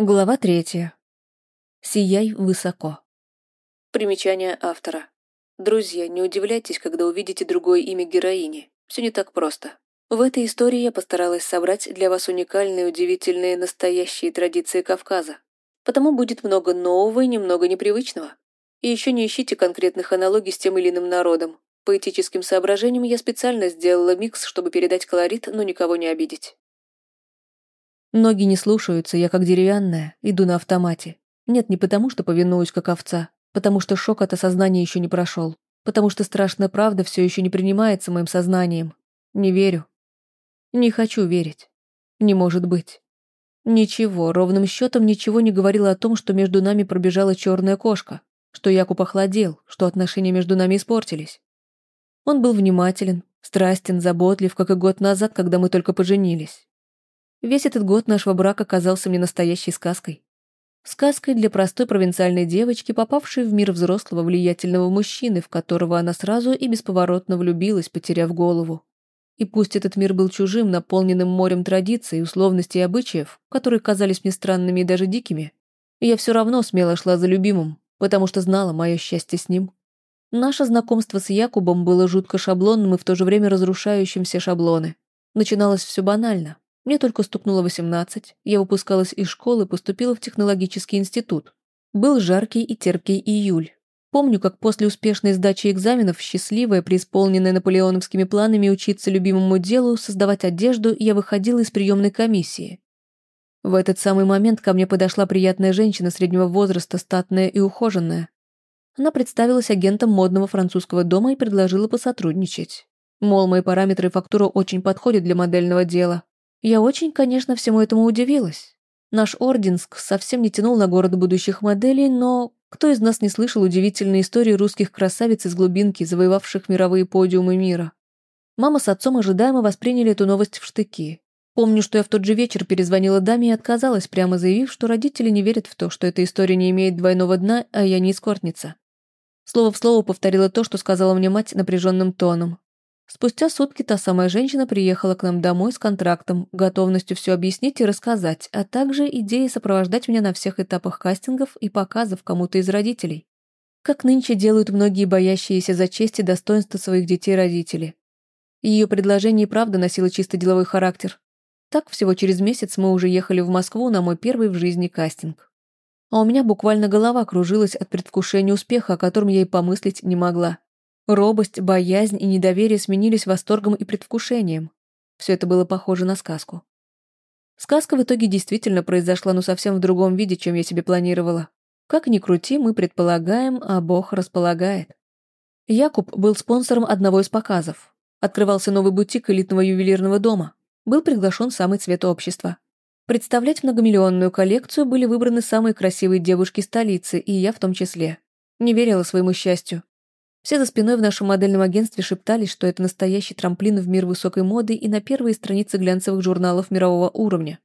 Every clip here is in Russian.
Глава третья. Сияй высоко. Примечание автора. Друзья, не удивляйтесь, когда увидите другое имя героини. Все не так просто. В этой истории я постаралась собрать для вас уникальные, удивительные, настоящие традиции Кавказа. Потому будет много нового и немного непривычного. И еще не ищите конкретных аналогий с тем или иным народом. По этическим соображениям я специально сделала микс, чтобы передать колорит, но никого не обидеть. Ноги не слушаются, я как деревянная, иду на автомате. Нет, не потому, что повинуюсь как овца, потому что шок от осознания еще не прошел, потому что страшная правда все еще не принимается моим сознанием. Не верю. Не хочу верить. Не может быть. Ничего, ровным счетом ничего не говорило о том, что между нами пробежала черная кошка, что Якуб охладел, что отношения между нами испортились. Он был внимателен, страстен, заботлив, как и год назад, когда мы только поженились. Весь этот год нашего брака казался мне настоящей сказкой. Сказкой для простой провинциальной девочки, попавшей в мир взрослого влиятельного мужчины, в которого она сразу и бесповоротно влюбилась, потеряв голову. И пусть этот мир был чужим, наполненным морем традиций, условностей и обычаев, которые казались мне странными и даже дикими, я все равно смело шла за любимым, потому что знала мое счастье с ним. Наше знакомство с Якубом было жутко шаблонным и в то же время разрушающим все шаблоны. Начиналось все банально. Мне только стукнуло 18, я выпускалась из школы, поступила в технологический институт. Был жаркий и терпкий июль. Помню, как после успешной сдачи экзаменов, счастливая, преисполненная наполеоновскими планами учиться любимому делу, создавать одежду, я выходила из приемной комиссии. В этот самый момент ко мне подошла приятная женщина среднего возраста, статная и ухоженная. Она представилась агентом модного французского дома и предложила посотрудничать. Мол, мои параметры и фактура очень подходят для модельного дела. Я очень, конечно, всему этому удивилась. Наш Орденск совсем не тянул на город будущих моделей, но кто из нас не слышал удивительные истории русских красавиц из глубинки, завоевавших мировые подиумы мира? Мама с отцом ожидаемо восприняли эту новость в штыки. Помню, что я в тот же вечер перезвонила даме и отказалась, прямо заявив, что родители не верят в то, что эта история не имеет двойного дна, а я не эскортница. Слово в слово повторила то, что сказала мне мать напряженным тоном. Спустя сутки та самая женщина приехала к нам домой с контрактом, готовностью все объяснить и рассказать, а также идеей сопровождать меня на всех этапах кастингов и показов кому-то из родителей. Как нынче делают многие боящиеся за честь и достоинство своих детей родители. Ее предложение и правда носило чисто деловой характер. Так всего через месяц мы уже ехали в Москву на мой первый в жизни кастинг. А у меня буквально голова кружилась от предвкушения успеха, о котором я и помыслить не могла. Робость, боязнь и недоверие сменились восторгом и предвкушением. Все это было похоже на сказку. Сказка в итоге действительно произошла, но совсем в другом виде, чем я себе планировала. Как ни крути, мы предполагаем, а Бог располагает. Якуб был спонсором одного из показов. Открывался новый бутик элитного ювелирного дома. Был приглашен самый цвет общества. Представлять многомиллионную коллекцию были выбраны самые красивые девушки столицы, и я в том числе. Не верила своему счастью. Все за спиной в нашем модельном агентстве шептались, что это настоящий трамплин в мир высокой моды и на первые страницы глянцевых журналов мирового уровня.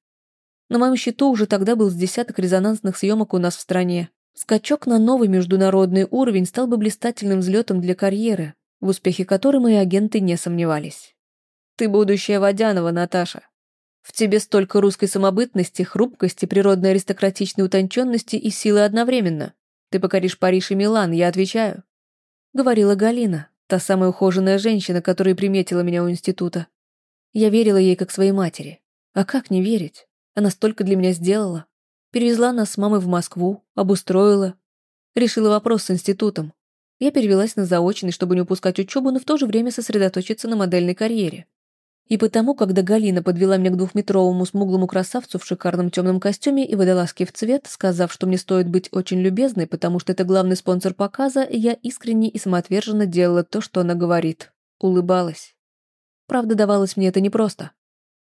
На моем счету уже тогда был с десяток резонансных съемок у нас в стране. Скачок на новый международный уровень стал бы блистательным взлетом для карьеры, в успехе которой мои агенты не сомневались. «Ты будущая Водянова, Наташа. В тебе столько русской самобытности, хрупкости, природной аристократичной утонченности и силы одновременно. Ты покоришь Париж и Милан, я отвечаю говорила Галина, та самая ухоженная женщина, которая приметила меня у института. Я верила ей как своей матери. А как не верить? Она столько для меня сделала. Перевезла нас с мамой в Москву, обустроила. Решила вопрос с институтом. Я перевелась на заочный, чтобы не упускать учебу, но в то же время сосредоточиться на модельной карьере. И потому, когда Галина подвела меня к двухметровому смуглому красавцу в шикарном темном костюме и водолазке в цвет, сказав, что мне стоит быть очень любезной, потому что это главный спонсор показа, я искренне и самоотверженно делала то, что она говорит. Улыбалась. Правда, давалось мне это непросто.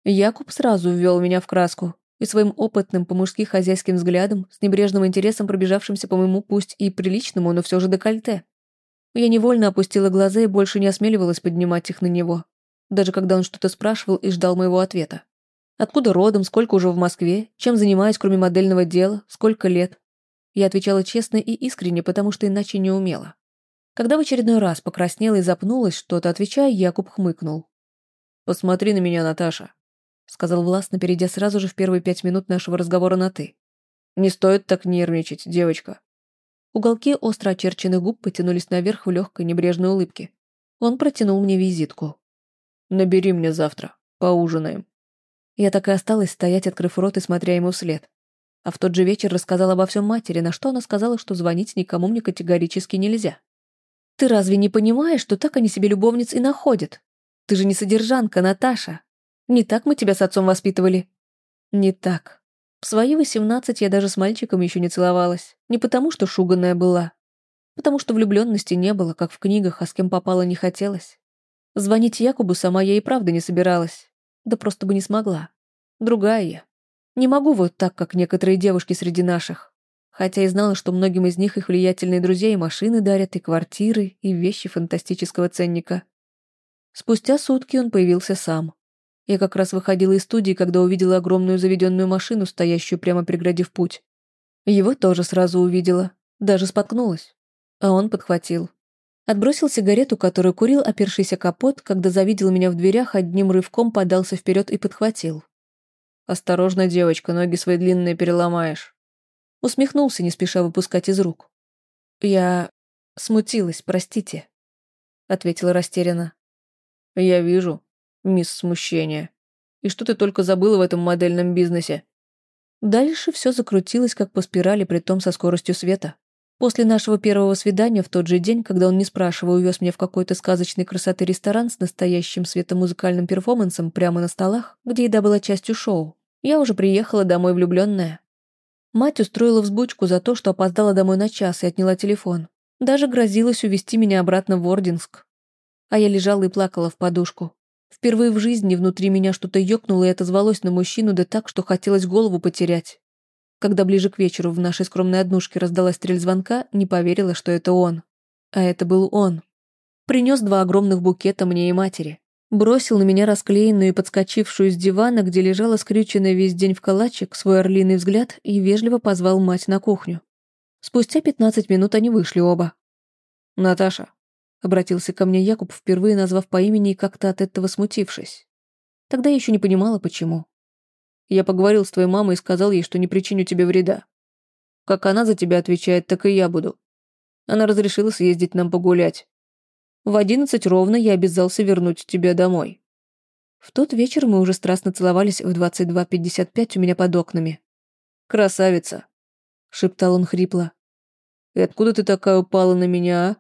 Якуб сразу ввел меня в краску и своим опытным по-мужски хозяйским взглядом, с небрежным интересом пробежавшимся по моему пусть и приличному, но все же декольте. Я невольно опустила глаза и больше не осмеливалась поднимать их на него даже когда он что-то спрашивал и ждал моего ответа. Откуда родом, сколько уже в Москве, чем занимаюсь, кроме модельного дела, сколько лет. Я отвечала честно и искренне, потому что иначе не умела. Когда в очередной раз покраснела и запнулась, что-то отвечая, Якуб хмыкнул. «Посмотри на меня, Наташа», — сказал властно, перейдя сразу же в первые пять минут нашего разговора на «ты». Не стоит так нервничать, девочка. Уголки остро очерченных губ потянулись наверх в легкой небрежной улыбке. Он протянул мне визитку. «Набери мне завтра. Поужинаем». Я так и осталась стоять, открыв рот и смотря ему вслед. А в тот же вечер рассказала обо всем матери, на что она сказала, что звонить никому мне категорически нельзя. «Ты разве не понимаешь, что так они себе любовниц и находят? Ты же не содержанка, Наташа. Не так мы тебя с отцом воспитывали?» «Не так. В свои восемнадцать я даже с мальчиком еще не целовалась. Не потому, что шуганная была. Потому что влюбленности не было, как в книгах, а с кем попало не хотелось. Звонить Якубу сама я и правда не собиралась. Да просто бы не смогла. Другая я. Не могу вот так, как некоторые девушки среди наших. Хотя и знала, что многим из них их влиятельные друзья и машины дарят, и квартиры, и вещи фантастического ценника. Спустя сутки он появился сам. Я как раз выходила из студии, когда увидела огромную заведенную машину, стоящую прямо преградив путь. Его тоже сразу увидела, даже споткнулась. А он подхватил. Отбросил сигарету, которую курил, опершийся капот, когда завидел меня в дверях, одним рывком подался вперед и подхватил. «Осторожно, девочка, ноги свои длинные переломаешь». Усмехнулся, не спеша выпускать из рук. «Я... смутилась, простите», — ответила растерянно. «Я вижу, мисс Смущение. И что ты только забыла в этом модельном бизнесе?» Дальше все закрутилось, как по спирали, притом со скоростью света. После нашего первого свидания в тот же день, когда он, не спрашивая, увез меня в какой-то сказочной красоты ресторан с настоящим светомузыкальным перформансом прямо на столах, где еда была частью шоу, я уже приехала домой влюбленная. Мать устроила взбучку за то, что опоздала домой на час и отняла телефон. Даже грозилась увезти меня обратно в Ординск. А я лежала и плакала в подушку. Впервые в жизни внутри меня что-то ёкнуло и отозвалось на мужчину, да так, что хотелось голову потерять. Когда ближе к вечеру в нашей скромной однушке раздалась стрель звонка, не поверила, что это он. А это был он. Принес два огромных букета мне и матери. Бросил на меня расклеенную и подскочившую с дивана, где лежала скрюченная весь день в калачик, свой орлиный взгляд и вежливо позвал мать на кухню. Спустя пятнадцать минут они вышли оба. «Наташа», — обратился ко мне Якуб, впервые назвав по имени и как-то от этого смутившись. Тогда я еще не понимала, почему. «Я поговорил с твоей мамой и сказал ей, что не причиню тебе вреда. Как она за тебя отвечает, так и я буду. Она разрешила съездить нам погулять. В одиннадцать ровно я обязался вернуть тебя домой. В тот вечер мы уже страстно целовались в 22.55 у меня под окнами. «Красавица!» — шептал он хрипло. «И откуда ты такая упала на меня, а?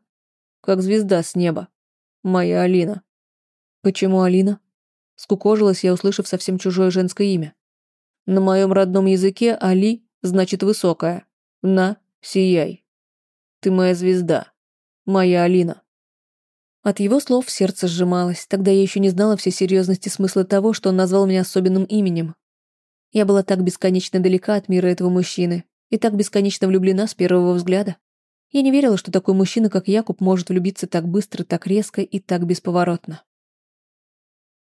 Как звезда с неба. Моя Алина». «Почему Алина?» Скукожилась я, услышав совсем чужое женское имя. «На моем родном языке Али значит высокая. На, сияй. Ты моя звезда. Моя Алина». От его слов сердце сжималось, тогда я еще не знала всей серьезности смысла того, что он назвал меня особенным именем. Я была так бесконечно далека от мира этого мужчины и так бесконечно влюблена с первого взгляда. Я не верила, что такой мужчина, как Якуб, может влюбиться так быстро, так резко и так бесповоротно.